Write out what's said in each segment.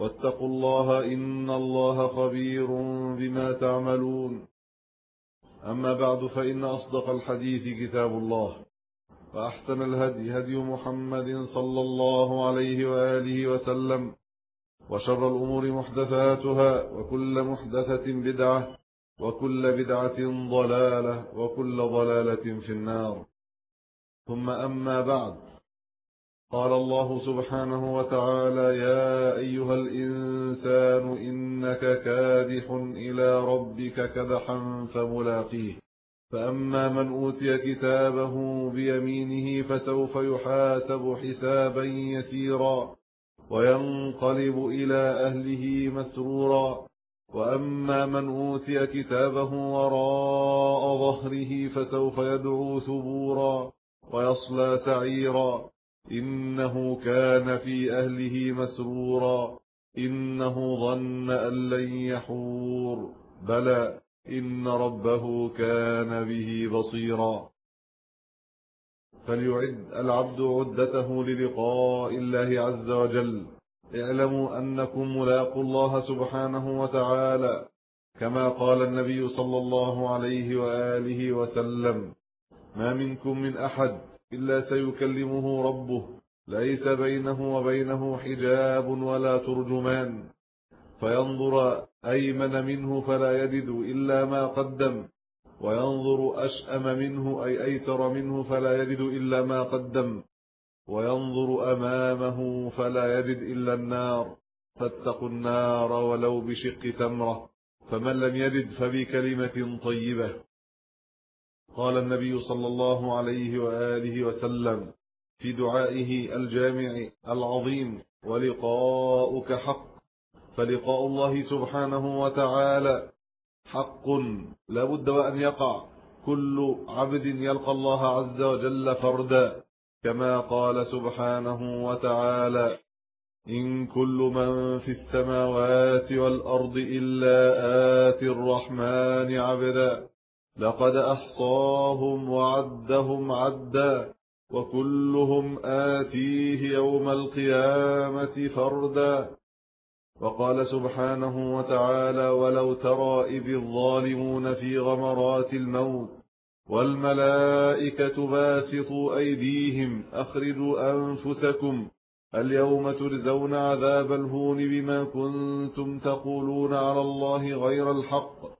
واتقوا الله إن الله خبير بما تعملون. أما بعد فإن أصدق الحديث كتاب الله وأحسن الهدي هدي محمد صلى الله عليه وآله وسلم وشر الأمور محدثاتها وكل محدثة بدعة وكل بدعة ضلالة وكل ضلالة في النار. ثم أما بعد قال الله سبحانه وتعالى يا أيها الإنسان إنك كادح إلى ربك كدحا فملاقيه. فأما من أوتي كتابه بيمينه فسوف يحاسب حسابا يسيرا وينقلب إلى أهله مسرورا. وأما من أوتي كتابه وراء ظهره فسوف يدعو ثبورا ويصلى سعيرا. إنه كان في أهله مسرورا. إنه ظن أن لن يحور. بلى إن ربه كان به بصيرا. فليعد العبد عدته للقاء الله عز وجل. اعلموا أنكم ملاقوا الله سبحانه وتعالى كما قال النبي صلى الله عليه وآله وسلم ما منكم من أحد إلا سيكلمه ربه. ليس بينه وبينه حجاب ولا ترجمان. فينظر أيمن منه فلا يجد إلا ما قدم. وينظر أشأم منه أي أيسر منه فلا يجد إلا ما قدم. وينظر أمامه فلا يجد إلا النار. فاتقوا النار ولو بشق تمرة. فمن لم يجد فبكلمة طيبة. قال النبي صلى الله عليه وآله وسلم في دعائه الجامع العظيم ولقاؤك حق. فلقاء الله سبحانه وتعالى حق لا بد وأن يقع. كل عبد يلقى الله عز وجل فردا كما قال سبحانه وتعالى إن كل من في السماوات والأرض إلا آتي الرحمن عبدا. لقد أحصاهم وعدهم عدا وكلهم آتيه يوم القيامة فردا. وقال سبحانه وتعالى ولو ترى إذ الظالمون في غمرات الموت والملائكة باسطوا أيديهم أخرجوا أنفسكم اليوم ترزون عذاب الهون بما كنتم تقولون على الله غير الحق.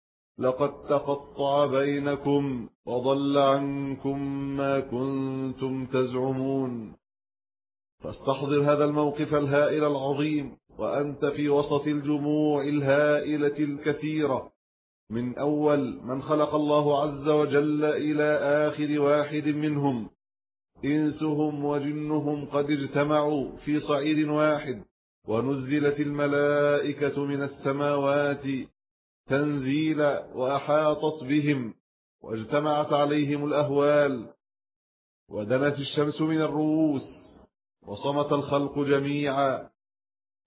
لقد تقطع بينكم وضل عنكم ما كنتم تزعمون. فاستحضر هذا الموقف الهائل العظيم وأنت في وسط الجموع الهائلة الكثيرة. من أول من خلق الله عز وجل إلى آخر واحد منهم. إنسهم وجنهم قد اجتمعوا في صعيد واحد ونزلت الملائكة من السماوات تنزيلا وأحاطت بهم واجتمعت عليهم الأهوال ودنت الشمس من الرؤوس وصمت الخلق جميعا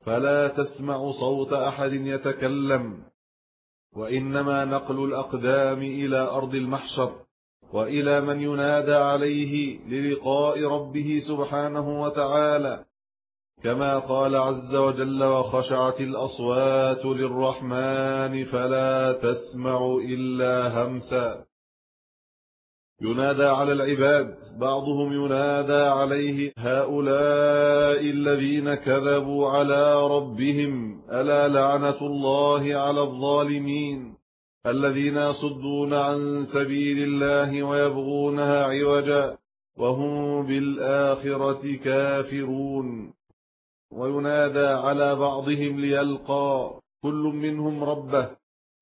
فلا تسمع صوت أحد يتكلم وإنما نقل الأقدام إلى أرض المحشر وإلى من ينادى عليه للقاء ربه سبحانه وتعالى كما قال عز وجل وخشعت الأصوات للرحمن فلا تسمع إلا همسا. ينادى على العباد بعضهم ينادى عليه هؤلاء الذين كذبوا على ربهم ألا لعنة الله على الظالمين؟ الذين يصدون عن سبيل الله ويبغونها عوجا وهم بالآخرة كافرون. وينادى على بعضهم ليلقى كل منهم ربه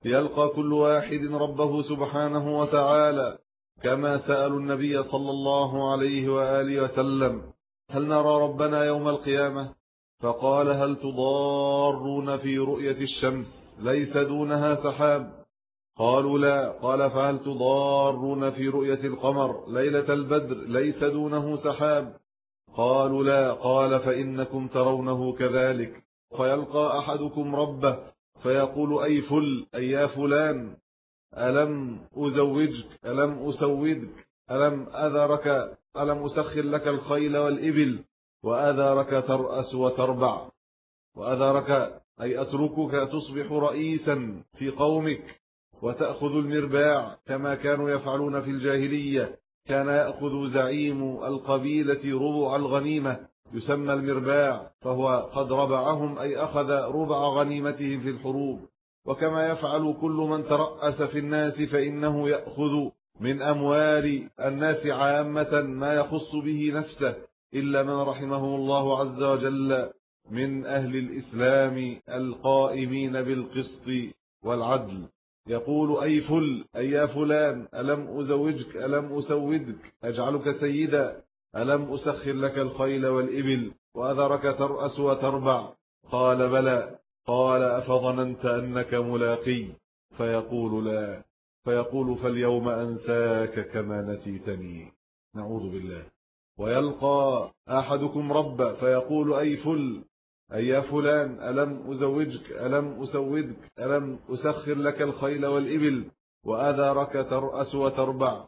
ليلقى كل واحد ربه سبحانه وتعالى كما سألوا النبي صلى الله عليه وآله وسلم هل نرى ربنا يوم القيامة؟ فقال هل تضارون في رؤية الشمس؟ ليس دونها سحاب. قالوا لا. قال فهل تضارون في رؤية القمر ليلة البدر؟ ليس دونه سحاب. قالوا لا قال فإنكم ترونه كذلك. فيلقى أحدكم ربه فيقول أي فل أي يا فلان ألم أزوجك ألم أسودك ألم أذرك ألم أسخر لك الخيل والإبل وأذرك ترأس وتربع وأذرك أي أتركك تصبح رئيسا في قومك وتأخذ المرباع كما كانوا يفعلون في الجاهلية. كان يأخذ زعيم القبيلة ربع الغنيمة يسمى المرباع فهو قد ربعهم أي أخذ ربع غنيمتهم في الحروب. وكما يفعل كل من ترأس في الناس فإنه يأخذ من أموال الناس عامة ما يخص به نفسه إلا من رحمه الله عز وجل من أهل الإسلام القائمين بالقسط والعدل. يقول أي فل أي يا فلان ألم أزوجك ألم أسودك أجعلك سيدا ألم أسخر لك الخيل والإبل وأذرك ترأس وتربع. قال بلى قال أفظننت أنك ملاقي؟ فيقول لا فيقول فاليوم أنساك كما نسيتني. نعوذ بالله. ويلقى أحدكم رب فيقول أي فل أي يا فلان ألم أزوجك؟ ألم أسودك؟ ألم أسخر لك الخيل والإبل؟ وأذرك ترأس وتربع؟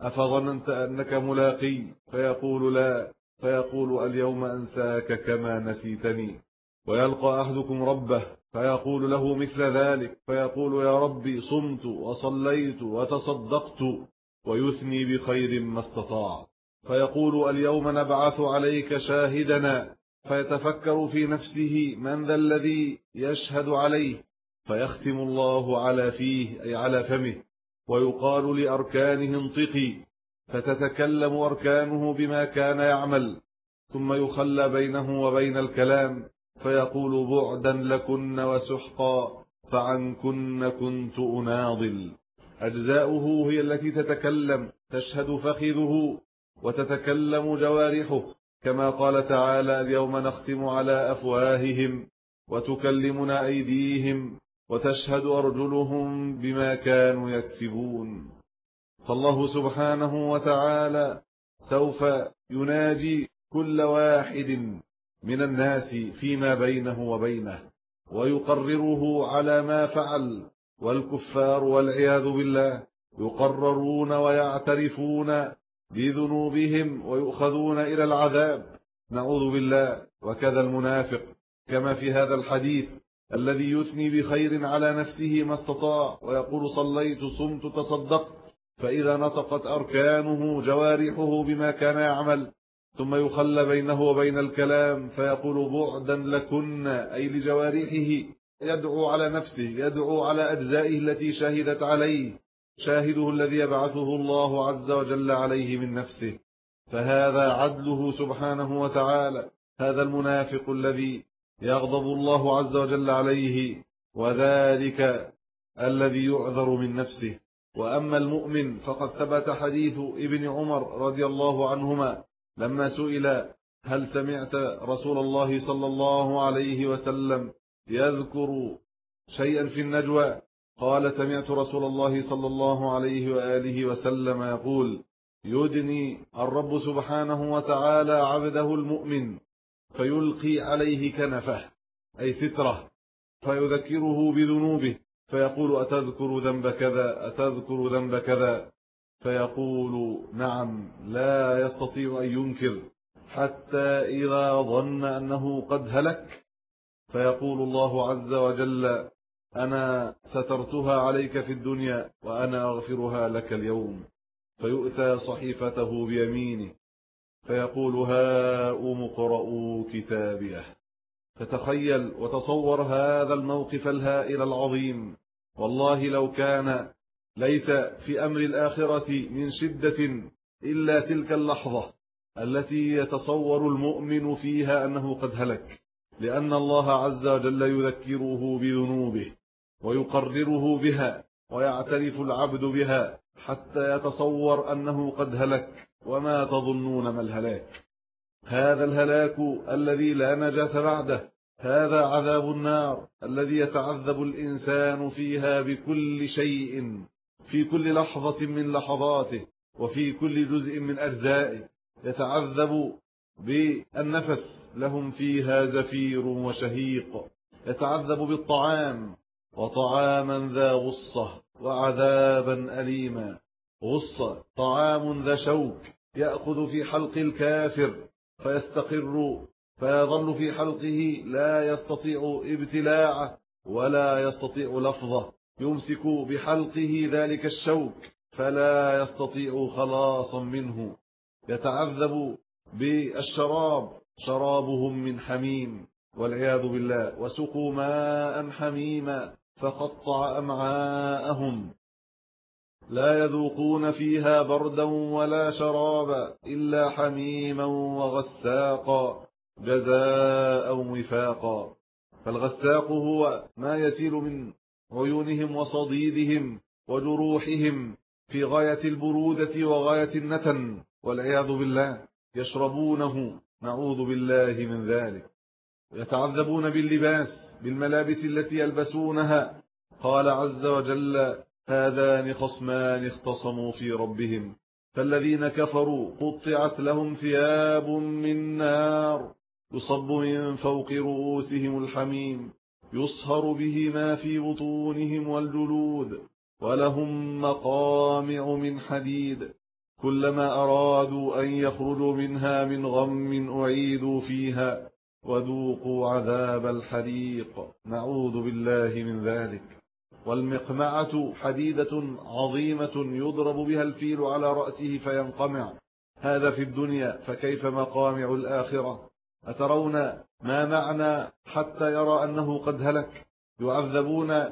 أفظننت أنك ملاقي؟ فيقول لا فيقول اليوم أنساك كما نسيتني. ويلقى أحدكم ربه فيقول له مثل ذلك فيقول يا ربي صمت وصليت وتصدقت ويثني بخير ما استطاع. فيقول اليوم نبعث عليك شاهدنا فيتفكر في نفسه من ذا الذي يشهد عليه فيختم الله على فيه أي على فمه ويقال لأركانه انطقي فتتكلم أركانه بما كان يعمل ثم يخلى بينه وبين الكلام فيقول بعدا لكن وسحقا فعنكن كنت أناضل. أجزاؤه هي التي تتكلم تشهد فخذه وتتكلم جوارحه كما قال تعالى اليوم نختم على أفواههم وتكلمنا أيديهم وتشهد أرجلهم بما كانوا يكسبون. فالله سبحانه وتعالى سوف يناجي كل واحد من الناس فيما بينه وبينه ويقرره على ما فعل والكفار والعياذ بالله يقررون ويعترفون بذنوبهم ويؤخذون إلى العذاب. نعوذ بالله. وكذا المنافق. كما في هذا الحديث. الذي يثني بخير على نفسه ما استطاع ويقول صليت صمت تصدقت. فإذا نطقت أركانه جوارحه بما كان يعمل. ثم يخلى بينه وبين الكلام. فيقول بعدا لكن أي لجوارحه. يدعو على نفسه. يدعو على أجزائه التي شهدت عليه. شاهده الذي يبعثه الله عز وجل عليه من نفسه. فهذا عدله سبحانه وتعالى هذا المنافق الذي يغضب الله عز وجل عليه وذلك الذي يعذر من نفسه. وأما المؤمن فقد ثبت حديث ابن عمر رضي الله عنهما لما سئل هل سمعت رسول الله صلى الله عليه وسلم يذكر شيئا في النجوى؟ قال سمعت رسول الله صلى الله عليه وآله وسلم يقول يدني الرب سبحانه وتعالى عبده المؤمن فيلقي عليه كنفه أي ستره فيذكره بذنوبه فيقول أتذكر ذنب كذا أتذكر ذنب كذا فيقول نعم لا يستطيع أن ينكر حتى إذا ظن أنه قد هلك فيقول الله عز وجل أنا سترتها عليك في الدنيا وأنا أغفرها لك اليوم. فيؤتى صحيفته بيمينه فيقول هاؤم اقرءوا كتابيه. فتخيل وتصور هذا الموقف الهائل العظيم. والله لو كان ليس في أمر الآخرة من شدة إلا تلك اللحظة التي يتصور المؤمن فيها أنه قد هلك لأن الله عز وجل يذكره بذنوبه. ويقرره بها ويعترف العبد بها حتى يتصور أنه قد هلك وما تظنون ما الهلاك. هذا الهلاك الذي لا نجاة بعده هذا عذاب النار الذي يتعذب الإنسان فيها بكل شيء في كل لحظة من لحظاته وفي كل جزء من أجزائه. يتعذب بالنفس لهم فيها زفير وشهيق. يتعذب بالطعام وطعاما ذا غصة وعذابا أليما. غصة طعام ذا شوك يأخذ في حلق الكافر فيستقر فيظل في حلقه لا يستطيع ابتلاعه ولا يستطيع لفظه. يمسك بحلقه ذلك الشوك فلا يستطيع خلاصا منه. يتعذب بالشراب شرابهم من حميم والعياذ بالله وسقوا ماء حميما. فقطع أمعاءهم. لا يذوقون فيها بردا ولا شرابا إلا حميما وغساقا جزاء وفاقا. فالغساق هو ما يسيل من عيونهم وصديدهم وجروحهم في غاية البرودة وغاية النتن والعياذ بالله يشربونه. نعوذ بالله من ذلك. يتعذبون باللباس. بالملابس التي يلبسونها. قال عز وجل هذان خصمان اختصموا في ربهم. فالذين كفروا قطعت لهم ثياب من نار يصب من فوق رؤوسهم الحميم يصهر به ما في بطونهم والجلود ولهم مقامع من حديد. كلما أرادوا أن يخرجوا منها من غم أعيدوا فيها. وذوقوا عذاب الحريق. نعوذ بالله من ذلك. والمقمعة حديدة عظيمة يضرب بها الفيل على رأسه فينقمع. هذا في الدنيا فكيف مقامع الآخرة؟ أترون ما معنى حتى يرى أنه قد هلك؟ يعذبون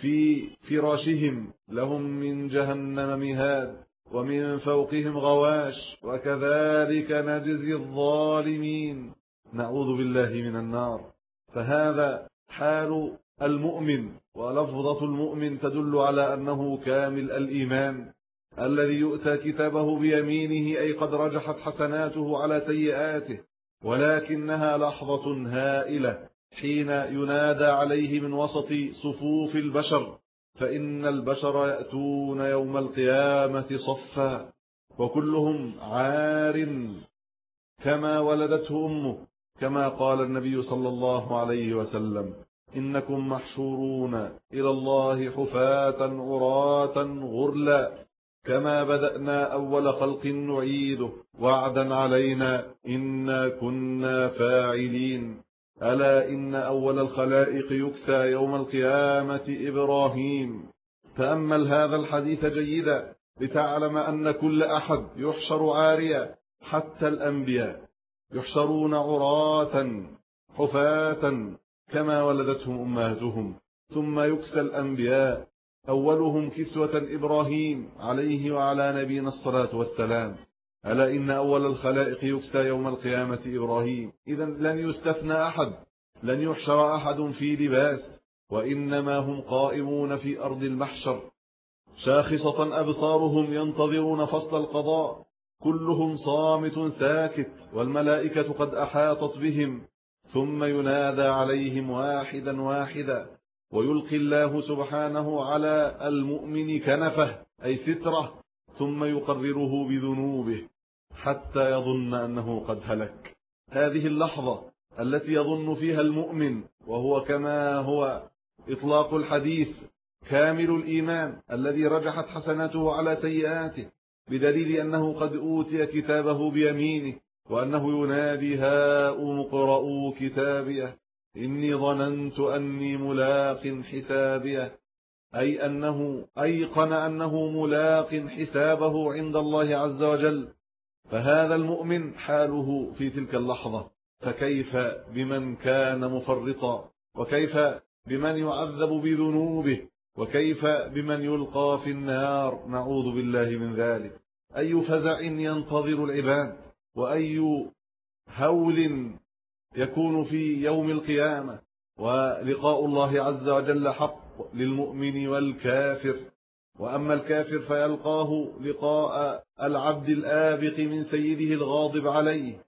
في فراشهم. لهم من جهنم مهاد ومن فوقهم غواش. وكذلك نجزي الظالمين. نعوذ بالله من النار. فهذا حال المؤمن ولفظة المؤمن تدل على أنه كامل الإيمان الذي يؤتى كتابه بيمينه أي قد رجحت حسناته على سيئاته ولكنها لحظة هائلة حين ينادى عليه من وسط صفوف البشر فإن البشر يأتون يوم القيامة صفا وكلهم عار كما ولدته أمه. كما قال النبي صلى الله عليه وسلم إنكم محشورون إلى الله حفاة عراة غرلا كما بدأنا أول خلق نعيده وعدا علينا إنا كنا فاعلين. ألا إن أول الخلائق يكسى يوم القيامة إبراهيم. تأمل هذا الحديث جيدا لتعلم أن كل أحد يحشر عاريا حتى الأنبياء. يحشرون عراة حفاة كما ولدتهم أمهاتهم. ثم يكسى الأنبياء أولهم كسوة إبراهيم عليه وعلى نبينا الصلاة والسلام. ألا إن أول الخلائق يكسى يوم القيامة إبراهيم؟ إذا لن يستثنى أحد لن يحشر أحد في لباس وإنما هم قائمون في أرض المحشر. شاخصة أبصارهم ينتظرون فصل القضاء. كلهم صامت ساكت والملائكة قد أحاطت بهم ثم ينادى عليهم واحدا واحدا ويلقي الله سبحانه على المؤمن كنفه أي سترة ثم يقرره بذنوبه حتى يظن أنه قد هلك. هذه اللحظة التي يظن فيها المؤمن وهو كما هو إطلاق الحديث كامل الإيمان الذي رجحت حسناته على سيئاته. بدليل أنه قد أوتي كتابه بيمينه وأنه ينادي هاؤم اقرءوا كتابيه إني ظننت أني ملاق حسابيه أي أنه أيقن أنه ملاق حسابه عند الله عز وجل فهذا المؤمن حاله في تلك اللحظة فكيف بمن كان مفرطا وكيف بمن يعذب بذنوبه وكيف بمن يلقى في النار؟ نعوذ بالله من ذلك. أي فزع ينتظر العباد؟ وأي هول يكون في يوم القيامة؟ ولقاء الله عز وجل حق للمؤمن والكافر. وأما الكافر فيلقاه لقاء العبد الآبق من سيده الغاضب عليه.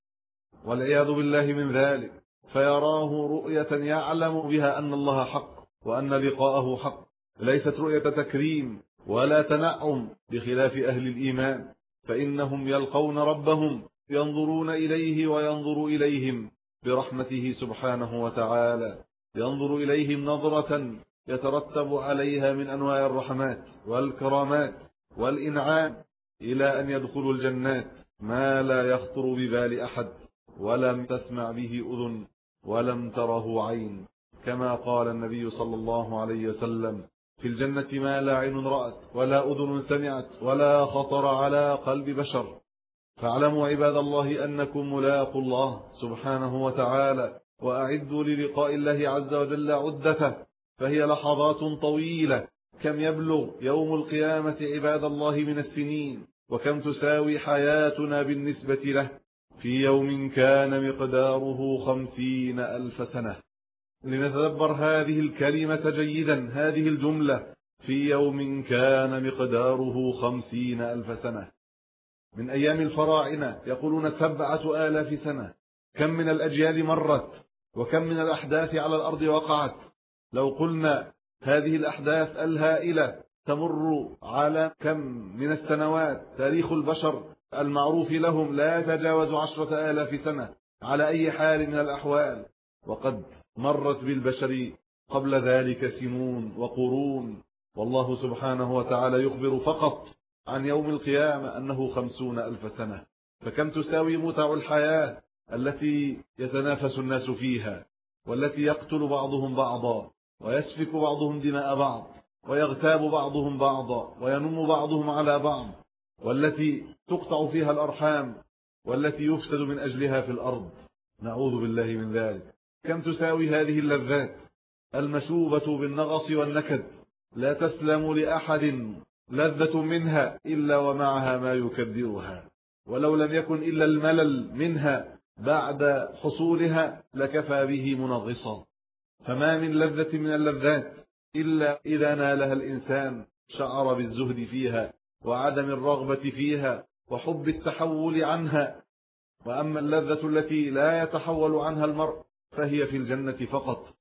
والعياذ بالله من ذلك. فيراه رؤية يعلم بها أن الله حق وأن لقاءه حق. ليست رؤية تكريم ولا تنعم بخلاف أهل الإيمان فإنهم يلقون ربهم ينظرون إليه وينظر إليهم برحمته سبحانه وتعالى ينظر إليهم نظرة يترتب عليها من أنواع الرحمات والكرامات والإنعام إلى أن يدخلوا الجنات. ما لا يخطر ببال أحد ولم تسمع به أذن ولم تره عين كما قال النبي صلى الله عليه وسلم في الجنة ما لا عين رأت ولا أذن سمعت ولا خطر على قلب بشر. فاعلموا عباد الله أنكم ملاقوا الله سبحانه وتعالى وأعدوا للقاء الله عز وجل عدته. فهي لحظات طويلة. كم يبلغ يوم القيامة عباد الله من السنين؟ وكم تساوي حياتنا بالنسبة له؟ في يوم كان مقداره خمسين ألف سنة. لنتدبر هذه الكلمة جيدا هذه الجملة. في يوم كان مقداره خمسين ألف سنة. من أيام الفراعنة يقولون سبعة آلاف سنة. كم من الأجيال مرت وكم من الأحداث على الأرض وقعت. لو قلنا هذه الأحداث الهائلة تمر على كم من السنوات. تاريخ البشر المعروف لهم لا يتجاوز عشرة آلاف سنة على أي حال من الأحوال. وقد مرت بالبشر قبل ذلك سنون وقرون. والله سبحانه وتعالى يخبر فقط عن يوم القيامة أنه خمسون ألف سنة. فكم تساوي متع الحياة التي يتنافس الناس فيها والتي يقتل بعضهم بعضا ويسفك بعضهم دماء بعض ويغتاب بعضهم بعضا وينم بعضهم على بعض والتي تقطع فيها الأرحام والتي يفسد من أجلها في الأرض. نعوذ بالله من ذلك. كم تساوي هذه اللذات؟ المشوبة بالنغص والنكد. لا تسلم لأحد لذة منها إلا ومعها ما يكدرها. ولو لم يكن إلا الملل منها بعد حصولها لكفى به منغصا. فما من لذة من اللذات إلا إذا نالها الإنسان شعر بالزهد فيها وعدم الرغبة فيها وحب التحول عنها. وأما اللذة التي لا يتحول عنها المرء فهي في الجنة فقط.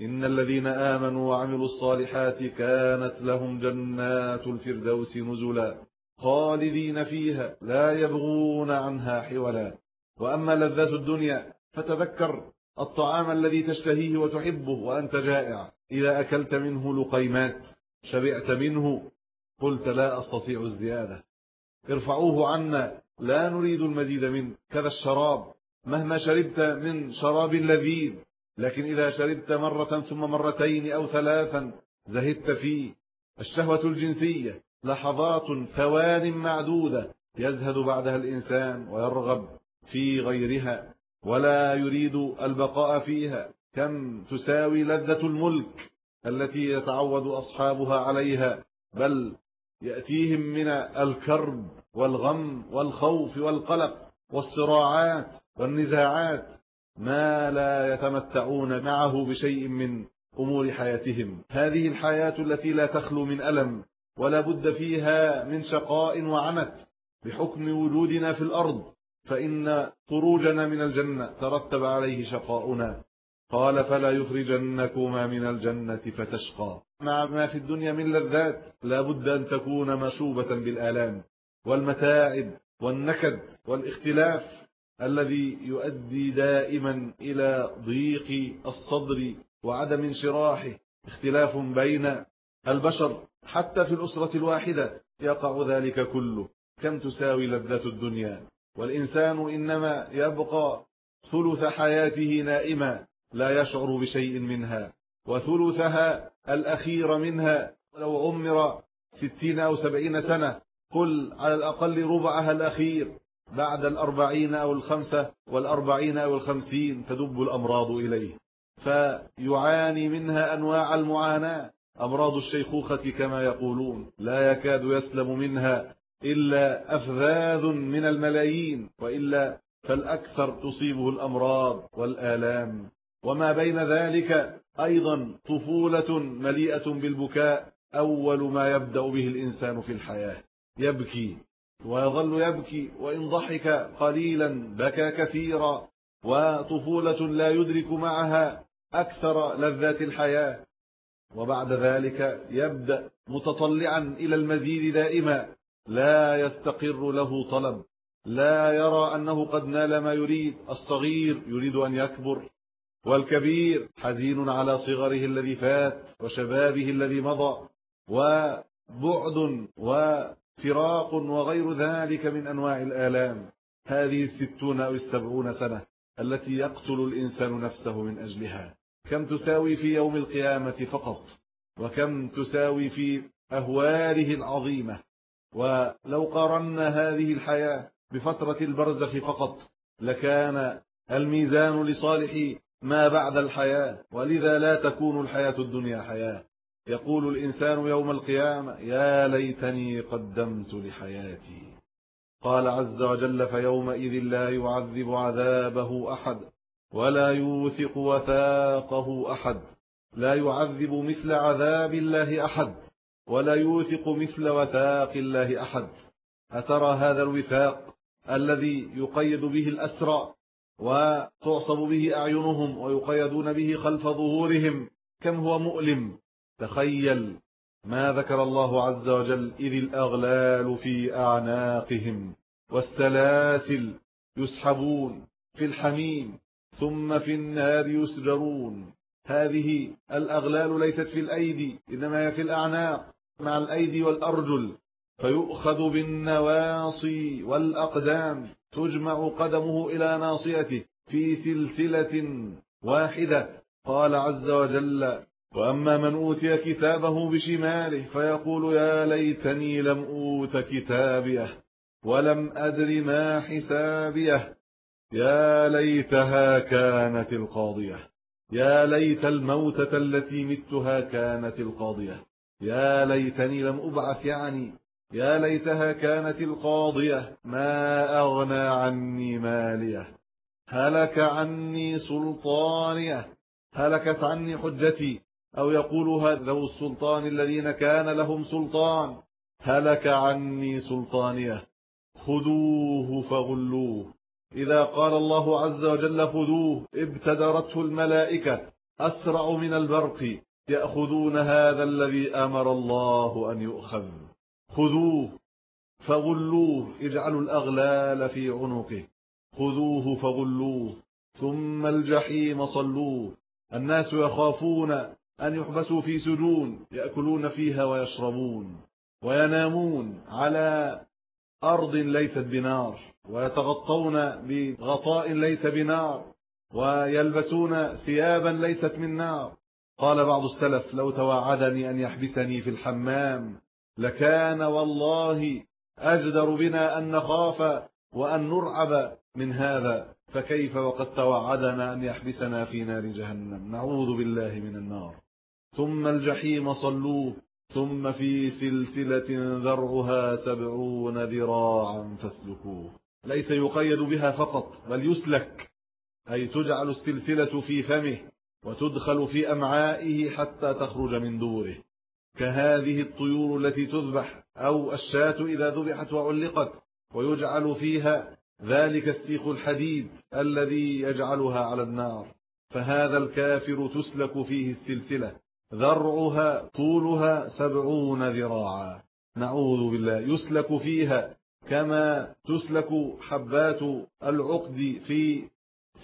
إن الذين آمنوا وعملوا الصالحات كانت لهم جنات الفردوس نزلا خالدين فيها لا يبغون عنها حولا. وأما لذات الدنيا فتذكر الطعام الذي تشتهيه وتحبه وأنت جائع. إذا أكلت منه لقيمات شبعت منه قلت لا أستطيع الزيادة. ارفعوه عنا لا نريد المزيد منه كذا الشراب. مهما شربت من شراب لذيذ لكن إذا شربت مرة ثم مرتين أو ثلاثا زهدت فيه. الشهوة الجنسية لحظات ثوان معدودة يزهد بعدها الإنسان ويرغب في غيرها ولا يريد البقاء فيها. كم تساوي لذة الملك التي يتعود أصحابها عليها بل يأتيهم من الكرب والغم والخوف والقلق. والصراعات والنزاعات ما لا يتمتعون معه بشيء من أمور حياتهم. هذه الحياة التي لا تخلو من ألم ولا بد فيها من شقاء وعنت بحكم وجودنا في الأرض فإن خروجنا من الجنة ترتب عليه شقاؤنا. قال فلا يخرجنكما من الجنة فتشقى. مع ما في الدنيا من لذات لا بد أن تكون مشوبة بالآلام والمتاعب والنكد والاختلاف الذي يؤدي دائما إلى ضيق الصدر وعدم انشراحه اختلاف بين البشر. حتى في الأسرة الواحدة يقع ذلك كله. كم تساوي لذات الدنيا؟ والإنسان إنما يبقى ثلث حياته نائما لا يشعر بشيء منها. وثلثها الأخير منها لو عمر ستين أو سبعين سنة قل على الأقل ربعها الأخير بعد الأربعين أو الخمسة والأربعين أو الخمسين تدب الأمراض إليه. فيعاني منها أنواع المعاناة. أمراض الشيخوخة كما يقولون. لا يكاد يسلم منها إلا أفذاذ من الملايين. وإلا فالأكثر تصيبه الأمراض والآلام. وما بين ذلك أيضا طفولة مليئة بالبكاء. أول ما يبدأ به الإنسان في الحياة. يبكي ويظل يبكي وإن ضحك قليلا بكى كثيرا وطفولة لا يدرك معها أكثر لذات الحياة. وبعد ذلك يبدأ متطلعا إلى المزيد دائما. لا يستقر له طلب. لا يرى أنه قد نال ما يريد. الصغير يريد أن يكبر. والكبير حزين على صغره الذي فات وشبابه الذي مضى. وبعد وفراق وغير ذلك من أنواع الآلام. هذه الستون أو السبعون سنة التي يقتل الإنسان نفسه من أجلها. كم تساوي في يوم القيامة فقط؟ وكم تساوي في أهواله العظيمة؟ ولو قارنا هذه الحياة بفترة البرزخ فقط لكان الميزان لصالح ما بعد الحياة ولذا لا تكون الحياة الدنيا حياة. يقول الإنسان يوم القيامة يا ليتني قدمت لحياتي. قال عز وجل فيومئذ لا يعذب عذابه أحد ولا يوثق وثاقه أحد. لا يعذب مثل عذاب الله أحد ولا يوثق مثل وثاق الله أحد. أترى هذا الوثاق الذي يقيد به الأسرى وتعصب به أعينهم ويقيدون به خلف ظهورهم كم هو مؤلم. تخيل ما ذكر الله عز وجل إذ الأغلال في أعناقهم والسلاسل يسحبون في الحميم ثم في النار يسجرون. هذه الأغلال ليست في الأيدي إنما هي في الأعناق مع الأيدي والأرجل. فيؤخذ بالنواصي والأقدام تجمع قدمه إلى ناصيته في سلسلة واحدة. قال عز وجل وأما من أوتي كتابه بشماله فيقول يا ليتني لم أوت كتابيه ولم أدر ما حسابيه. يا ليتها كانت القاضية. يا ليت الموتة التي متها كانت القاضية. يا ليتني لم أبعث يعني. يا ليتها كانت القاضية. ما أغنى عني مالية. هلك عني سلطانية. هلكت عني حجتي. أو يقولها ذو السلطان الذين كان لهم سلطان. هلك عني سلطانية. خذوه فغلوه. إذا قال الله عز وجل خذوه ابتدرته الملائكة. أسرع من البرق. يأخذون هذا الذي أمر الله أن يؤخذ. خذوه فغلوه. اجعلوا الأغلال في عنقه. خذوه فغلوه. ثم الجحيم صلوه. الناس يخافون. أن يحبسوا في سجون يأكلون فيها ويشربون وينامون على أرض ليست بنار ويتغطون بغطاء ليس بنار ويلبسون ثيابا ليست من نار. قال بعض السلف لو توعدني أن يحبسني في الحمام لكان والله أجدر بنا أن نخاف وأن نرعب من هذا. فكيف وقد توعدنا أن يحبسنا في نار جهنم؟ نعوذ بالله من النار. ثم الجحيم صلوه ثم في سلسلة ذرعها سبعون ذراعا فاسلكوه. ليس يقيد بها فقط بل يسلك. أي تجعل السلسلة في فمه وتدخل في أمعائه حتى تخرج من دوره. كهذه الطيور التي تذبح أو الشاة إذا ذبحت وعلقت ويجعل فيها ذلك السيخ الحديد الذي يجعلها على النار. فهذا الكافر تسلك فيه السلسلة. ذرعها طولها سبعون ذراعا. نعوذ بالله. يسلك فيها كما تسلك حبات العقد في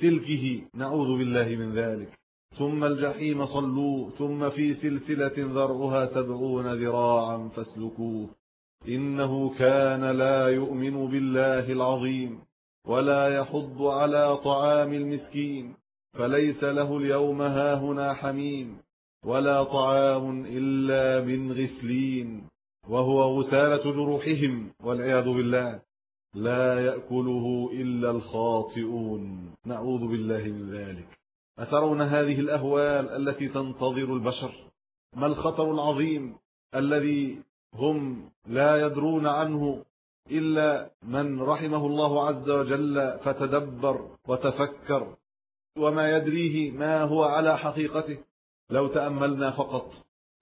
سلكه. نعوذ بالله من ذلك. ثم الجحيم صلوا. ثم في سلسلة ذرعها سبعون ذراعا فاسلكوه. إنه كان لا يؤمن بالله العظيم ولا يحض على طعام المسكين. فليس له اليوم هاهنا حميم. ولا طعام إلا من غسلين وهو غسالة جروحهم والعياذ بالله. لا يأكله إلا الخاطئون. نعوذ بالله من ذلك. أترون هذه الأهوال التي تنتظر البشر؟ ما الخطر العظيم الذي هم لا يدرون عنه إلا من رحمه الله عز وجل فتدبر وتفكر؟ وما يدريه ما هو على حقيقته؟ لو تأملنا فقط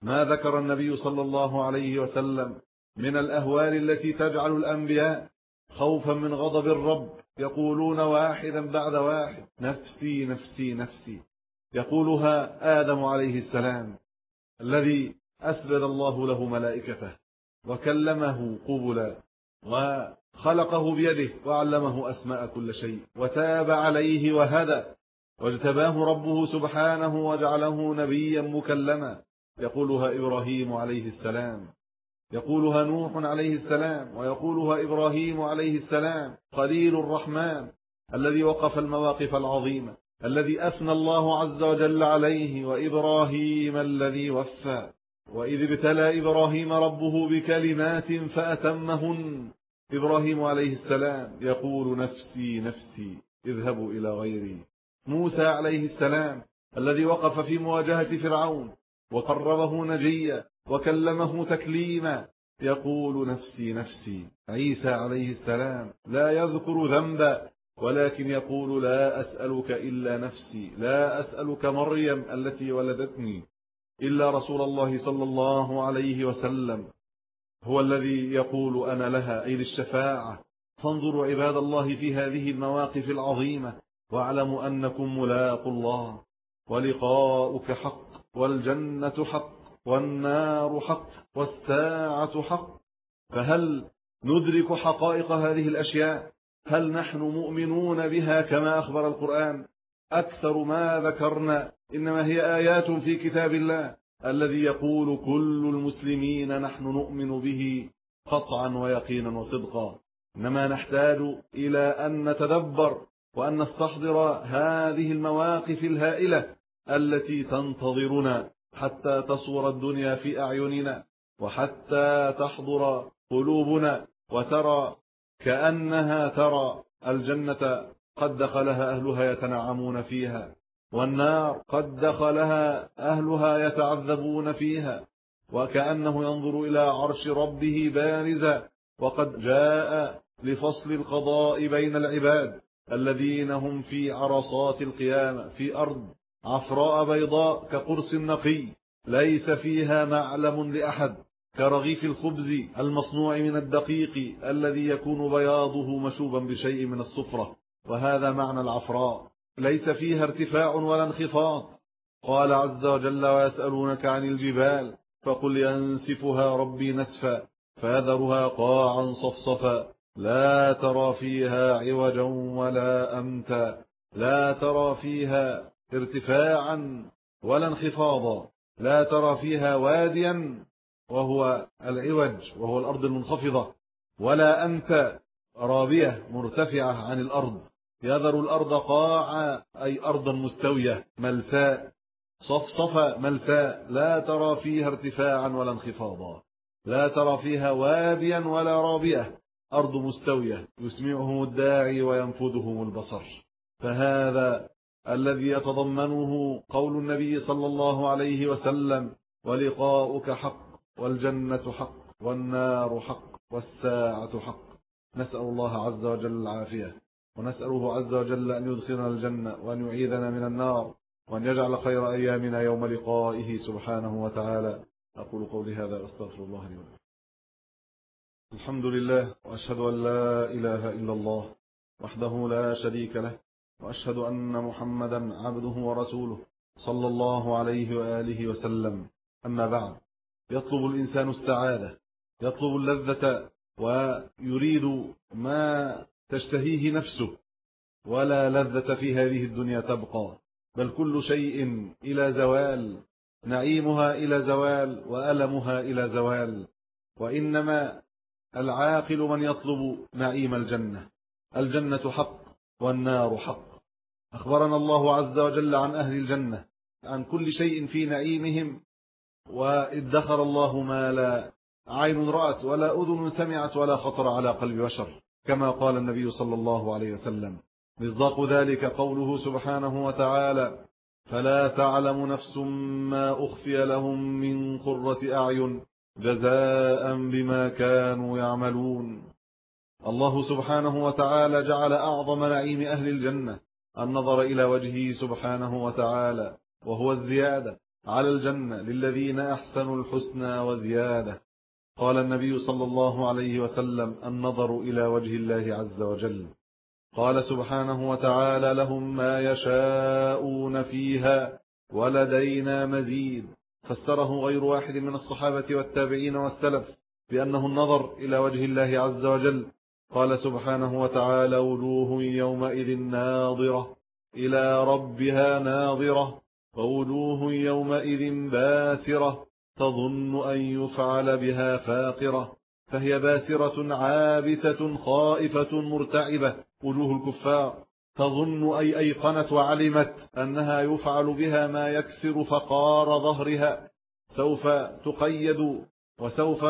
ما ذكر النبي صلى الله عليه وسلم من الأهوال التي تجعل الأنبياء خوفا من غضب الرب يقولون واحدا بعد واحد نفسي نفسي نفسي. يقولها آدم عليه السلام الذي أسبد الله له ملائكته وكلمه قبلا وخلقه بيده وعلمه أسماء كل شيء وتاب عليه وهدى. واجتباه ربه سبحانه وجعله نبيا مكلما. يقولها إبراهيم عليه السلام. يقولها نوح عليه السلام. ويقولها إبراهيم عليه السلام. خليل الرحمن. الذي وقف المواقف العظيمة. الذي أثنى الله عز وجل عليه وإبراهيم الذي وفى. وإذ ابتلى إبراهيم ربه بكلمات فأتمهن. إبراهيم عليه السلام. يقول نفسي نفسي اذهبوا إلى غيري. موسى عليه السلام الذي وقف في مواجهة فرعون وقربه نجيا وكلمه تكليما. يقول نفسي نفسي عيسى عليه السلام لا يذكر ذنبا ولكن يقول لا أسألك إلا نفسي لا أسألك مريم التي ولدتني إلا رسول الله صلى الله عليه وسلم. هو الذي يقول أنا لها أي للشفاعة. فانظروا عباد الله في هذه المواقف العظيمة. واعلموا أنكم ملاقوا الله ولقاؤك حق والجنة حق والنار حق والساعة حق. فهل ندرك حقائق هذه الأشياء؟ هل نحن مؤمنون بها كما أخبر القرآن؟ أكثر ما ذكرنا إنما هي آيات في كتاب الله الذي يقول كل المسلمين نحن نؤمن به قطعا ويقينا وصدقا. إنما نحتاج إلى أن نتدبر وأن نستحضر هذه المواقف الهائلة التي تنتظرنا حتى تصور الدنيا في أعيننا وحتى تحضر قلوبنا وترى كأنها ترى الجنة قد دخلها أهلها يتنعمون فيها والنار قد دخلها أهلها يتعذبون فيها وكأنه ينظر إلى عرش ربه بارزا وقد جاء لفصل القضاء بين العباد الذين هم في عرصات القيامة في أرض عفراء بيضاء كقرص نقي ليس فيها معلم لأحد كرغيف الخبز المصنوع من الدقيق الذي يكون بياضه مشوبا بشيء من الصفرة. وهذا معنى العفراء. ليس فيها ارتفاع ولا انخفاض. قال عز وجل ويسألونك عن الجبال فقل ينسفها ربي نسفا فيذرها قاعا صفصفا. لا ترى فيها عوجا ولا أمتا لا ترى فيها ارتفاعا ولا انخفاضا لا ترى فيها واديا وهو العوج وهو الأرض المنخفضة ولا أنت رابية مرتفعة عن الأرض يذر الأرض قاعا أي أرضا مستوية ملثاء صفصفة ملثاء لا ترى فيها ارتفاعا ولا انخفاضا لا ترى فيها واديا ولا رابية. أرض مستوية يسمعهم الداعي وينفذهم البصر. فهذا الذي يتضمنه قول النبي صلى الله عليه وسلم ولقاؤك حق والجنة حق والنار حق والساعة حق. نسأل الله عز وجل العافية. ونسأله عز وجل أن يدخلنا الجنة وأن يعيذنا من النار وأن يجعل خير أيامنا يوم لقائه سبحانه وتعالى. أقول قولي هذا أستغفر الله لي ولكم. الحمد لله وأشهد أن لا إله إلا الله وحده لا شريك له وأشهد أن محمدا عبده ورسوله صلى الله عليه وآله وسلم. أما بعد يطلب الإنسان السعادة يطلب اللذة ويريد ما تشتهيه نفسه ولا لذة في هذه الدنيا تبقى بل كل شيء إلى زوال نعيمها إلى زوال وألمها إلى زوال وإنما العاقل من يطلب نعيم الجنة. الجنة حق والنار حق. أخبرنا الله عز وجل عن أهل الجنة عن كل شيء في نعيمهم وادخر الله ما لا عين رأت ولا أذن سمعت ولا خطر على قلب بشر كما قال النبي صلى الله عليه وسلم. مصداق ذلك قوله سبحانه وتعالى فلا تعلم نفس ما أخفي لهم من قرة أعين جزاء بما كانوا يعملون. الله سبحانه وتعالى جعل أعظم نعيم أهل الجنة النظر إلى وجهه سبحانه وتعالى وهو الزيادة على الجنة للذين أحسنوا الحسنى وزيادة. قال النبي صلى الله عليه وسلم النظر إلى وجه الله عز وجل. قال سبحانه وتعالى لهم ما يشاءون فيها ولدينا مزيد. فسره غير واحد من الصحابة والتابعين والسلف بأنه النظر إلى وجه الله عز وجل. قال سبحانه وتعالى وجوه يومئذ ناظرة إلى ربها ناظرة. ووجوه يومئذ باسرة تظن أن يفعل بها فاقرة. فهي باسرة عابسة خائفة مرتعبة. وجوه الكفار تظن أي أيقنت وعلمت أنها يفعل بها ما يكسر فقار ظهرها سوف تقيد وسوف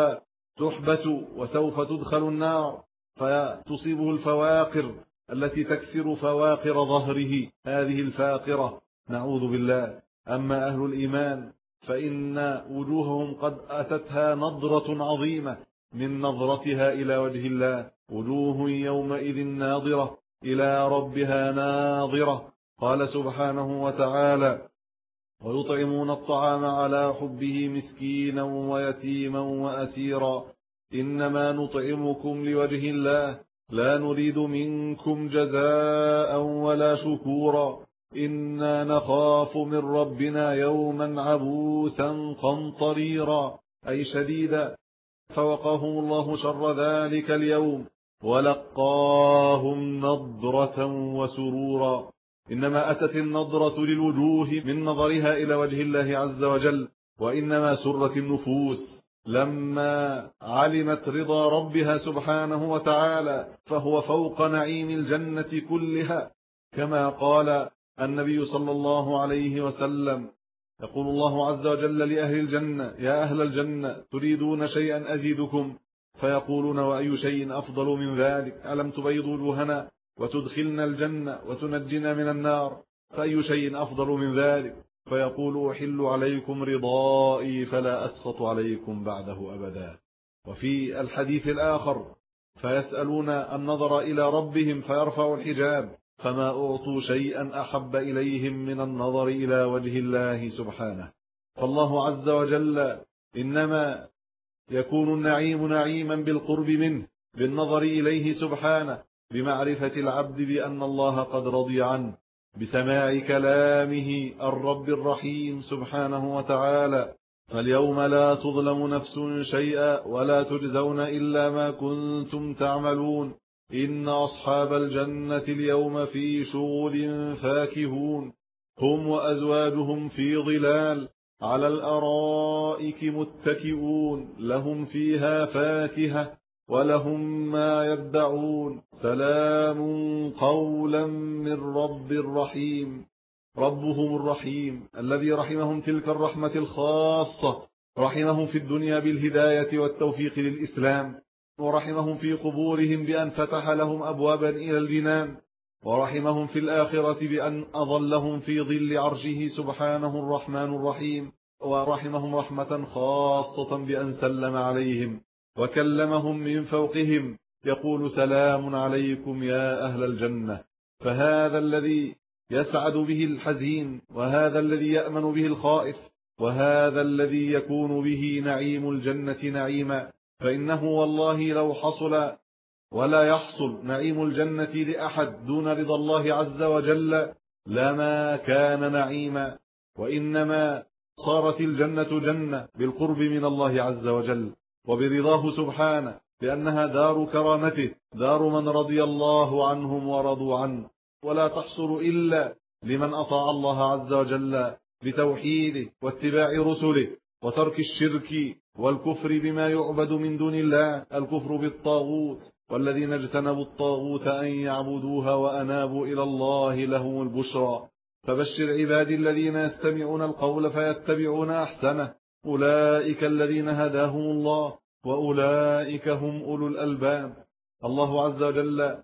تحبس وسوف تدخل النار فتصيبه الفواقر التي تكسر فواقر ظهره. هذه الفاقرة نعوذ بالله. أما أهل الإيمان فإن وجوههم قد أتتها نظرة عظيمة من نظرتها إلى وجه الله. وجوه يومئذ ناظرة إلى ربها ناظرة. قال سبحانه وتعالى ويطعمون الطعام على حبه مسكينا ويتيما وأسيرا. إنما نطعمكم لوجه الله. لا نريد منكم جزاء ولا شكورا. إنا نخاف من ربنا يوما عبوسا قمطريرا. أي شديدا. فوقهم الله شر ذلك اليوم. ولقاهم نضرة وسرورا. إنما أتت النضرة للوجوه من نظرها إلى وجه الله عز وجل وإنما سرت النفوس. لما علمت رضا ربها سبحانه وتعالى فهو فوق نعيم الجنة كلها. كما قال النبي صلى الله عليه وسلم يقول الله عز وجل لأهل الجنة يا أهل الجنة تريدون شيئا أزيدكم فيقولون وأي شيء أفضل من ذلك؟ ألم تبيض وجوهنا وتدخلنا الجنة وتنجنا من النار؟ فأي شيء أفضل من ذلك؟ فيقول أحل عليكم رضائي فلا أسخط عليكم بعده أبدا. وفي الحديث الآخر فيسألون النظر إلى ربهم فيرفع الحجاب فما أعطوا شيئا أحب إليهم من النظر إلى وجه الله سبحانه. فالله عز وجل إنما يكون النعيم نعيما بالقرب منه بالنظر إليه سبحانه بمعرفة العبد بأن الله قد رضي عنه بسماع كلامه الرب الرحيم سبحانه وتعالى. فاليوم لا تظلم نفس شيئا ولا تجزون إلا ما كنتم تعملون. إن أصحاب الجنة اليوم في شغل فاكهون. هم وأزواجهم في ظلال. على الأرائك متكئون لهم فيها فاكهة ولهم ما يدعون. سلام قولا من رب رحيم ربهم الرحيم الذي رحمهم تلك الرحمة الخاصة رحمهم في الدنيا بالهداية والتوفيق للإسلام ورحمهم في قبورهم بأن فتح لهم أبوابا إلى الجنان. ورحمهم في الآخرة بأن أظلهم في ظل عرشه سبحانه الرحمن الرحيم ورحمهم رحمة خاصة بأن سلم عليهم وكلمهم من فوقهم يقول سلام عليكم يا أهل الجنة. فهذا الذي يسعد به الحزين وهذا الذي يأمن به الخائف وهذا الذي يكون به نعيم الجنة نعيما. فإنه والله لو حصل ولا يحصل نعيم الجنة لأحد دون رضا الله عز وجل لما كان نعيما وإنما صارت الجنة جنة بالقرب من الله عز وجل وبرضاه سبحانه لأنها دار كرامته دار من رضي الله عنهم ورضوا عنه. ولا تحصل إلا لمن أطاع الله عز وجل بتوحيده واتباع رسله وترك الشرك والكفر بما يعبد من دون الله الكفر بالطاغوت. والذين اجتنبوا الطاغوت أن يعبدوها وأنابوا إلى الله لهم البشرى. فبشر عبادي الذين يستمعون القول فيتبعون أحسنه. أولئك الذين هداهم الله وأولئك هم أولو الألباب. الله عز وجل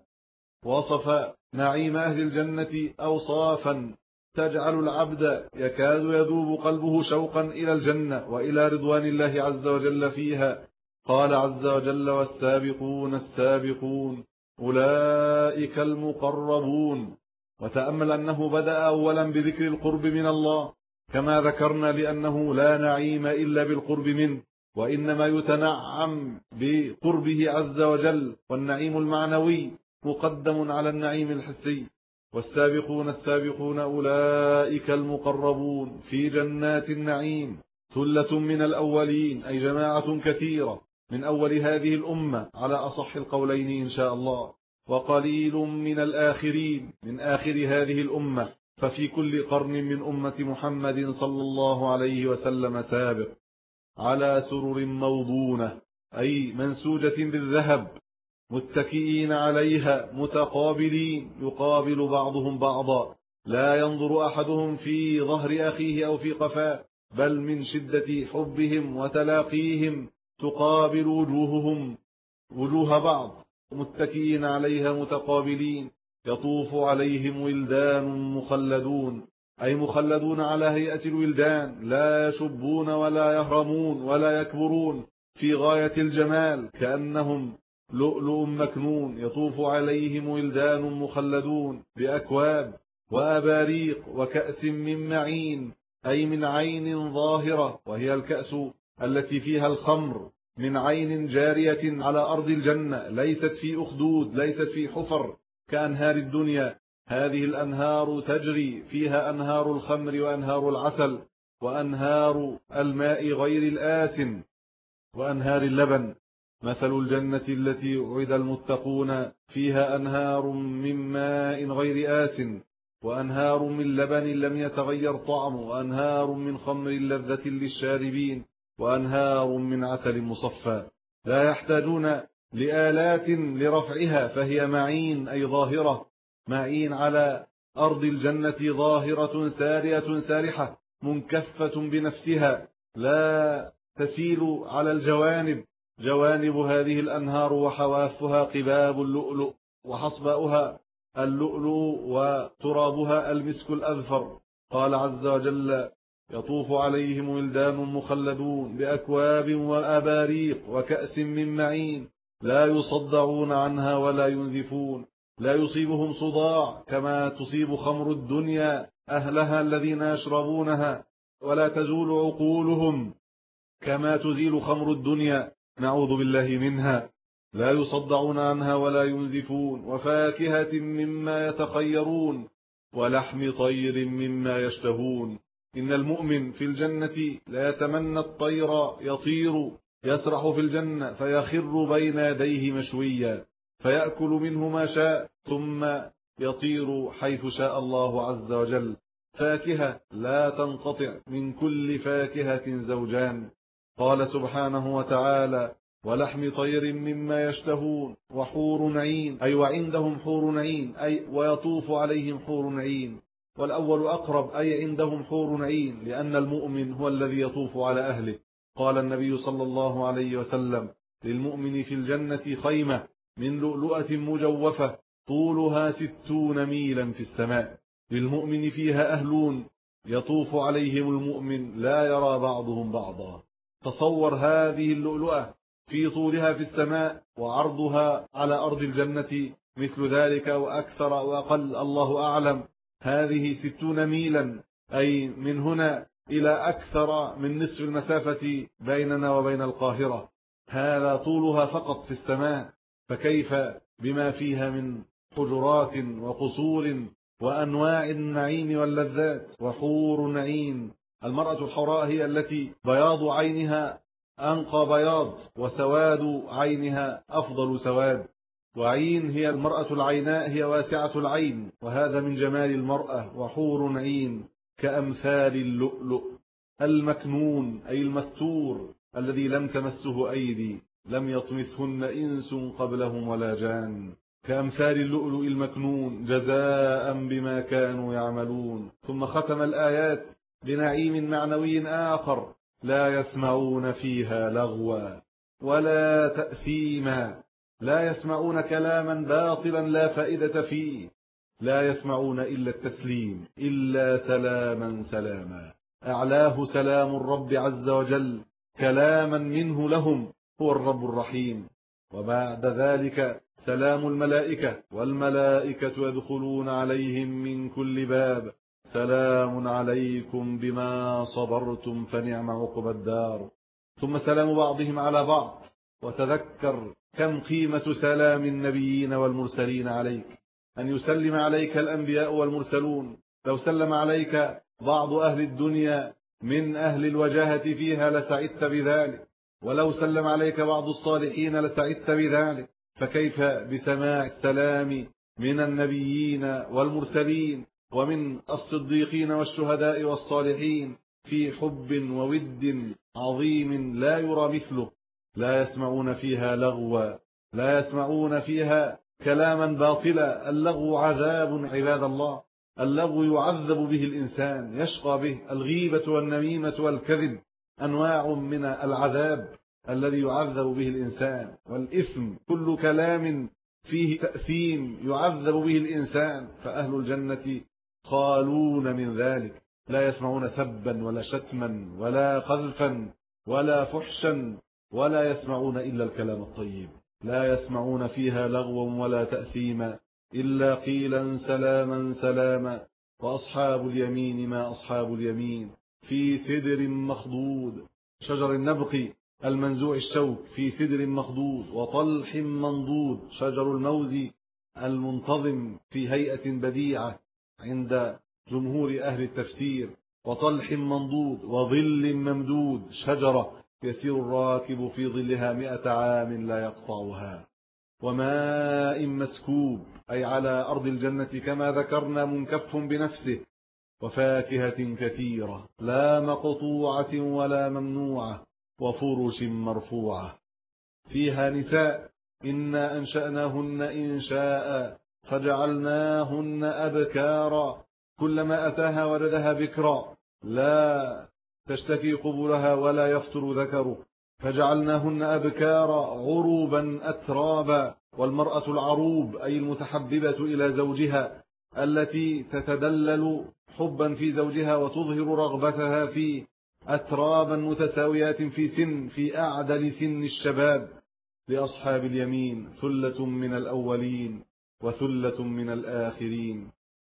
وصف نعيم أهل الجنة أوصافا تجعل العبد يكاد يذوب قلبه شوقا إلى الجنة وإلى رضوان الله عز وجل فيها. قال عز وجل والسابقون السابقون أولئك المقربون وتأمل أنه بدأ أولا بذكر القرب من الله كما ذكرنا لأنه لا نعيم إلا بالقرب منه وإنما يتنعم بقربه عز وجل والنعيم المعنوي مقدم على النعيم الحسي والسابقون السابقون أولئك المقربون في جنات النعيم ثلة من الأولين أي جماعة كثيرة من أول هذه الأمة على أصح القولين إن شاء الله. وقليل من الآخرين من آخر هذه الأمة. ففي كل قرن من أمة محمد صلى الله عليه وسلم سابق. على سرر موضونة أي منسوجة بالذهب. متكئين عليها متقابلين يقابل بعضهم بعضا. لا ينظر أحدهم في ظهر أخيه أو في قفاه بل من شدة حبهم وتلاقيهم. تقابل وجوههم وجوه بعض متكئين عليها متقابلين يطوف عليهم ولدان مخلدون أي مخلدون على هيئة الولدان لا يشبون ولا يهرمون ولا يكبرون في غاية الجمال كأنهم لؤلؤ مكنون يطوف عليهم ولدان مخلدون بأكواب وأباريق وكأس من معين أي من عين ظاهرة وهي الكأس التي فيها الخمر من عين جارية على أرض الجنة ليست في أخدود ليست في حفر كأنهار الدنيا. هذه الأنهار تجري فيها أنهار الخمر وأنهار العسل وأنهار الماء غير الآسن وأنهار اللبن. مثل الجنة التي وعد المتقون فيها أنهار من ماء غير آس وأنهار من لبن لم يتغير طعمه وأنهار من خمر لذة للشاربين. وأنهار من عسل مصفى لا يحتاجون لآلات لرفعها فهي معين أي ظاهرة معين على أرض الجنة ظاهرة سارية سارحة منكفة بنفسها لا تسيل على الجوانب جوانب هذه الأنهار وحوافها قباب اللؤلؤ وحصباؤها اللؤلؤ وترابها المسك الأذفر قال عز وجل يطوف عليهم ولدان مخلدون بأكواب وأباريق وكأس من معين لا يصدعون عنها ولا ينزفون لا يصيبهم صداع كما تصيب خمر الدنيا أهلها الذين يشربونها ولا تزول عقولهم كما تزيل خمر الدنيا نعوذ بالله منها لا يصدعون عنها ولا ينزفون وفاكهة مما يتخيرون ولحم طير مما يشتهون إن المؤمن في الجنة لا يتمنى الطير يطير يسرح في الجنة فيخر بين يديه مشويا فيأكل منه ما شاء ثم يطير حيث شاء الله عز وجل. فاكهة لا تنقطع من كل فاكهة زوجان. قال سبحانه وتعالى ولحم طير مما يشتهون وحور عين أي وعندهم حور عين أي ويطوف عليهم حور عين والأول أقرب أي عندهم حور عين لأن المؤمن هو الذي يطوف على أهله. قال النبي صلى الله عليه وسلم للمؤمن في الجنة خيمة من لؤلؤة مجوفة طولها ستون ميلا في السماء. للمؤمن فيها أهلون يطوف عليهم المؤمن لا يرى بعضهم بعضا. تصور هذه اللؤلؤة في طولها في السماء وعرضها على أرض الجنة مثل ذلك وأكثر وأقل الله أعلم. هذه ستون ميلا أي من هنا إلى أكثر من نصف المسافة بيننا وبين القاهرة. هذا طولها فقط في السماء فكيف بما فيها من حجرات وقصور وأنواع النعيم واللذات وحور نعيم. المرأة الحوراء هي التي بياض عينها أنقى بياض وسواد عينها أفضل سواد. وعين هي المرأة العيناء هي واسعة العين. وهذا من جمال المرأة وحور عين كأمثال اللؤلؤ. المكنون أي المستور الذي لم تمسه أيدي. لم يطمثهن إنس قبلهم ولا جان. كأمثال اللؤلؤ المكنون جزاء بما كانوا يعملون. ثم ختم الآيات بنعيم معنوي آخر. لا يسمعون فيها لغوا ولا تأثيما. لا يسمعون كلاما باطلا لا فائدة فيه. لا يسمعون إلا التسليم إلا سلاما سلاما. أعلاه سلام الرب عز وجل كلاما منه لهم هو الرب الرحيم. وبعد ذلك سلام الملائكة والملائكة يدخلون عليهم من كل باب. سلام عليكم بما صبرتم فنعم عقب الدار. ثم سلام بعضهم على بعض. وتذكر كم قيمة سلام النبيين والمرسلين عليك؟ أن يسلم عليك الأنبياء والمرسلون. لو سلم عليك بعض أهل الدنيا من أهل الوجاهة فيها لسعدت بذلك. ولو سلم عليك بعض الصالحين لسعدت بذلك. فكيف بسماع السلام من النبيين والمرسلين ومن الصديقين والشهداء والصالحين في حب وود عظيم لا يرى مثله؟ لا يسمعون فيها لغوا لا يسمعون فيها كلاما باطلا. اللغو عذاب عباد الله اللغو يعذب به الإنسان يشقى به. الغيبة والنميمة والكذب أنواع من العذاب الذي يعذب به الإنسان. والإثم كل كلام فيه تأثيم يعذب به الإنسان. فأهل الجنة خالون من ذلك لا يسمعون سبا ولا شتما ولا قذفا ولا فحشا ولا يسمعون إلا الكلام الطيب. لا يسمعون فيها لغوا ولا تأثيما إلا قيلا سلاما سلاما. وأصحاب اليمين ما أصحاب اليمين في سدر مخضود. شجر النبق المنزوع الشوك في سدر مخضود. وطلح منضود شجر الموز المنتظم في هيئة بديعة عند جمهور أهل التفسير. وطلح منضود وظل ممدود. شجرة يسير الراكب في ظلها مئة عام لا يقطعها. وماء مسكوب أي على أرض الجنة كما ذكرنا منكف بنفسه. وفاكهة كثيرة لا مقطوعة ولا ممنوعة وفرش مرفوعة. فيها نساء إنا أنشأناهن إنشاء فجعلناهن أبكارا. كلما أتاها وردها بكرا لا تشتكي قبلها ولا يفطر ذكره فجعلناهن أبكارا عروبا أترابا والمرأة العروب أي المتحببة إلى زوجها التي تتدلل حبا في زوجها وتظهر رغبتها فيه أترابا متساويات في سن في أعدل سن الشباب. لأصحاب اليمين ثلة من الأولين وثلة من الآخرين.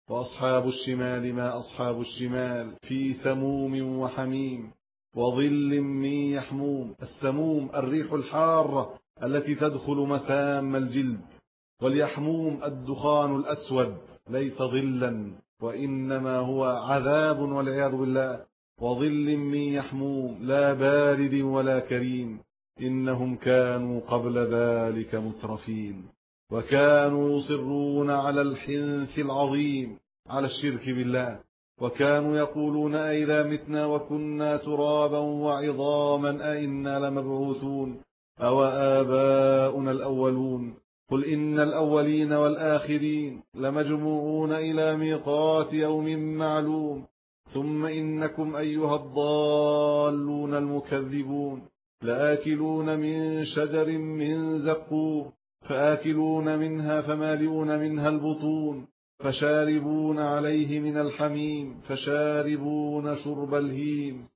وأصحاب الشمال ما أصحاب الشمال في سموم وحميم وظل من يحموم السموم الريح الحارة التي تدخل مسام الجلد واليحموم الدخان الأسود ليس ظلا وإنما هو عذاب والعياذ بالله وظل من يحموم لا بارد ولا كريم إنهم كانوا قبل ذلك مترفين وكانوا يصرون على الحنث العظيم على الشرك بالله. وكانوا يقولون أئذا متنا وكنا ترابا وعظاما أئنا لمبعوثون أو آباؤنا الأولون. قل إن الأولين والآخرين لمجموعون إلى ميقات يوم معلوم. ثم إنكم أيها الضالون المكذبون. لآكلون من شجر من زقوم. فآكلون منها فمالئون منها البطون فشاربون عليه من الحميم فشاربون شرب الهيم.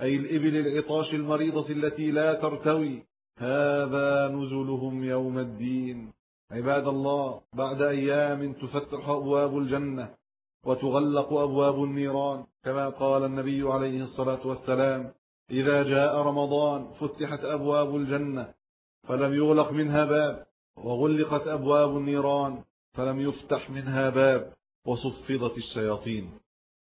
أي الإبل العطاش المريضة التي لا ترتوي. هذا نزلهم يوم الدين. عباد الله بعد أيام تفتح أبواب الجنة وتغلق أبواب النيران كما قال النبي عليه الصلاة والسلام إذا جاء رمضان فتحت أبواب الجنة فلم يغلق منها باب. وغلقت أبواب النيران فلم يفتح منها باب وصفدت الشياطين.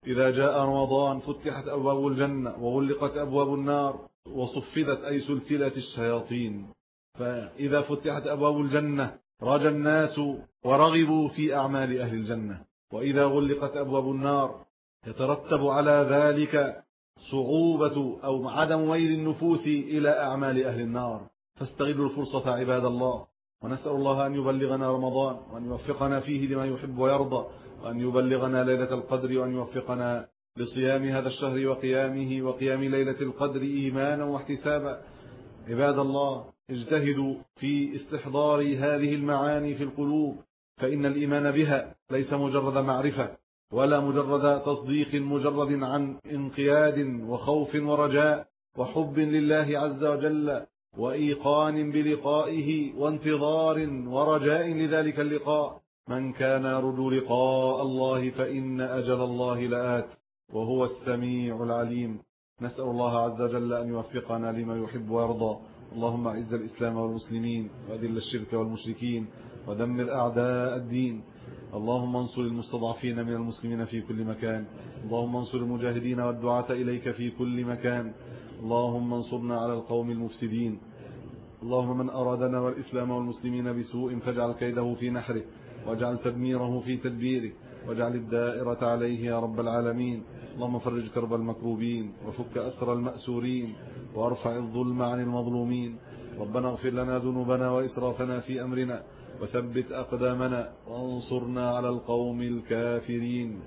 إذا جاء رمضان فتحت أبواب الجنة وغلقت أبواب النار وصفدت أي سلسلة الشياطين. فإذا فتحت أبواب الجنة رجى الناس ورغبوا في أعمال أهل الجنة. وإذا غلقت أبواب النار يترتب على ذلك صعوبة أو عدم ميل النفوس إلى أعمال أهل النار. فاستغلوا الفرصة عباد الله. ونسأل الله أن يبلغنا رمضان وأن يوفقنا فيه لما يحب ويرضى وأن يبلغنا ليلة القدر وأن يوفقنا لصيام هذا الشهر وقيامه وقيام ليلة القدر إيمانا واحتسابا. عباد الله اجتهدوا في استحضار هذه المعاني في القلوب فإن الإيمان بها ليس مجرد معرفة ولا مجرد تصديق مجرد عن انقياد وخوف ورجاء وحب لله عز وجل. وإيقان بلقائه وانتظار ورجاء لذلك اللقاء. من كان يرجو لقاء الله فإن أجل الله لآت وهو السميع العليم. نسأل الله عز وجل أن يوفقنا لما يحب ويرضى. اللهم أعز الإسلام والمسلمين وأذل الشرك والمشركين ودمر أعداء الدين. اللهم انصر المستضعفين من المسلمين في كل مكان. اللهم انصر المجاهدين والدعاة إليك في كل مكان. اللهم انصرنا على القوم المفسدين. اللهم من أرادنا والإسلام والمسلمين بسوء فاجعل كيده في نحره واجعل تدميره في تدبيره واجعل الدائرة عليه يا رب العالمين. اللهم فرج كرب المكروبين وفك أسر المأسورين وارفع الظلم عن المظلومين. ربنا اغفر لنا ذنوبنا وإسرافنا في أمرنا وثبت أقدامنا وانصرنا على القوم الكافرين.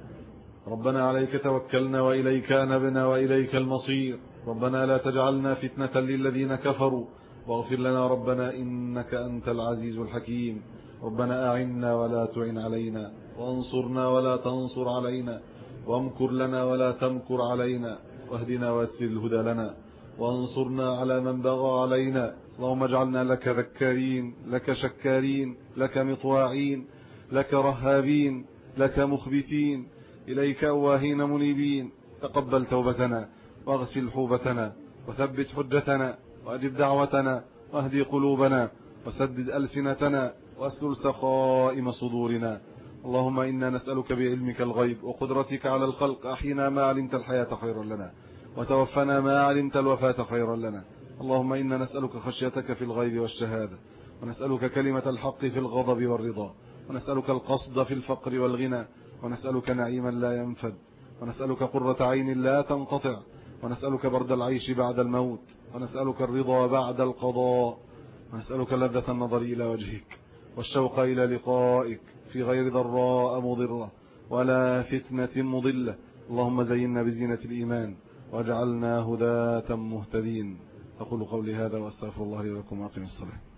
ربنا عليك توكلنا وإليك نبنا وإليك المصير. ربنا لا تجعلنا فتنة للذين كفروا واغفر لنا ربنا إنك أنت العزيز الحكيم. ربنا أعنا ولا تعن علينا وانصرنا ولا تنصر علينا وامكر لنا ولا تمكر علينا واهدنا واسر الهدى لنا وانصرنا على من بغى علينا. اللهم اجعلنا لك ذكارين لك شكارين لك مطواعين لك رهابين لك مخبتين. إليك أواهين منيبين. تقبل توبتنا واغسل حوبتنا وثبت حجتنا. وأجب دعوتنا واهدي قلوبنا وسدد ألسنتنا وأسلل سخائم صدورنا. اللهم إنا نسألك بعلمك الغيب وقدرتك على الخلق أحينا ما علمت الحياة خيرا لنا وتوفنا ما علمت الوفاة خيرا لنا. اللهم إنا نسألك خشيتك في الغيب والشهادة ونسألك كلمة الحق في الغضب والرضا ونسألك القصد في الفقر والغنى ونسألك نعيما لا ينفد ونسألك قرة عين لا تنقطع ونسألك برد العيش بعد الموت ونسألك الرضا بعد القضاء ونسألك لذة النظر إلى وجهك والشوق إلى لقائك في غير ضراء مضرة ولا فتنة مضلة. اللهم زينا بزينة الإيمان واجعلنا هداة مهتدين. أقول قولي هذا وأستغفر الله لي ولكم وأقم الصلاة.